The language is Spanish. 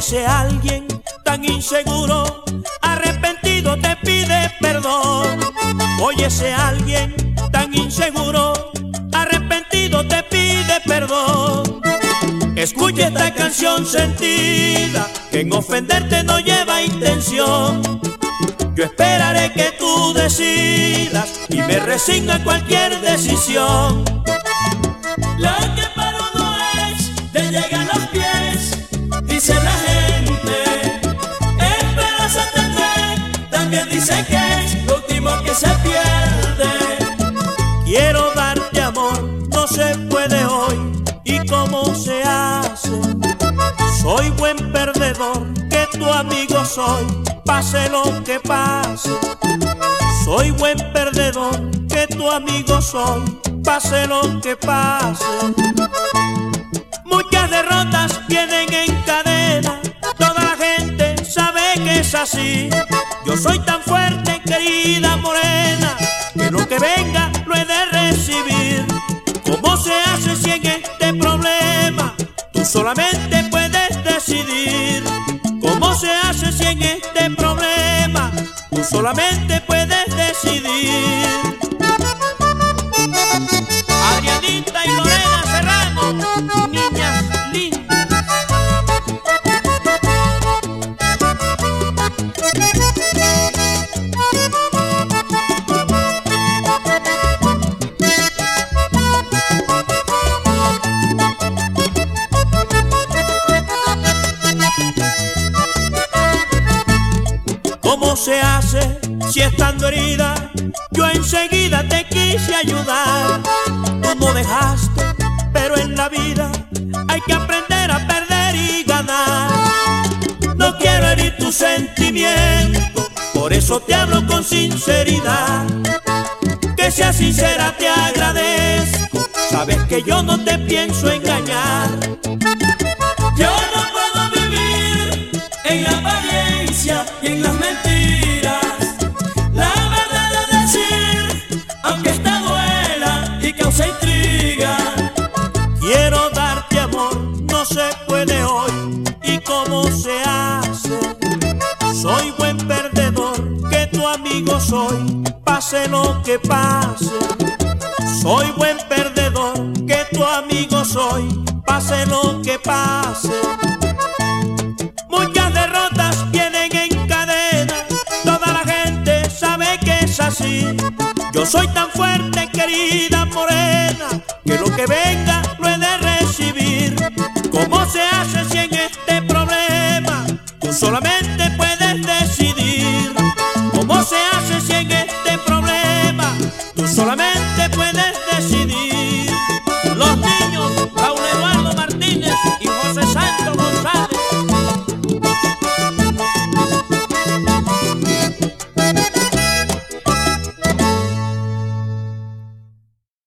Óyese alguien tan inseguro, arrepentido te pide perdón. Óyese alguien tan inseguro, arrepentido te pide perdón. Escucha esta canción sentida, que en ofenderte no lleva intención. Yo esperaré que tú decidas y me resigno a cualquier decisión. Lo que para uno es de llegar los pies, dice la gente. Dice que es lo último que se pierde. Quiero darte amor, no se puede hoy. ¿Y cómo se hace? Soy buen perdedor, que tu amigo soy, pase lo que pase. Soy buen perdedor, que tu amigo soy, pase lo que pase. Muchas derrotas es así. Yo soy tan fuerte, querida morena, que lo que venga lo he de recibir. ¿Cómo se hace si en este problema tú solamente puedes decidir? ¿Cómo se hace si en este problema tú solamente puedes decidir? Se hace si estando herida yo enseguida te quise ayudar? Tú no dejaste, pero en la vida hay que aprender a perder y ganar. No quiero herir tus sentimientos, por eso te hablo con sinceridad. Que seas sincera te agradezco, sabes que yo no te pienso engañar. Yo no puedo vivir en la apariencia y en las soy, pase lo que pase. Soy buen perdedor, que tu amigo soy, pase lo que pase. Muchas derrotas vienen en cadena, toda la gente sabe que es así. Yo soy tan fuerte, querida morena, que lo que venga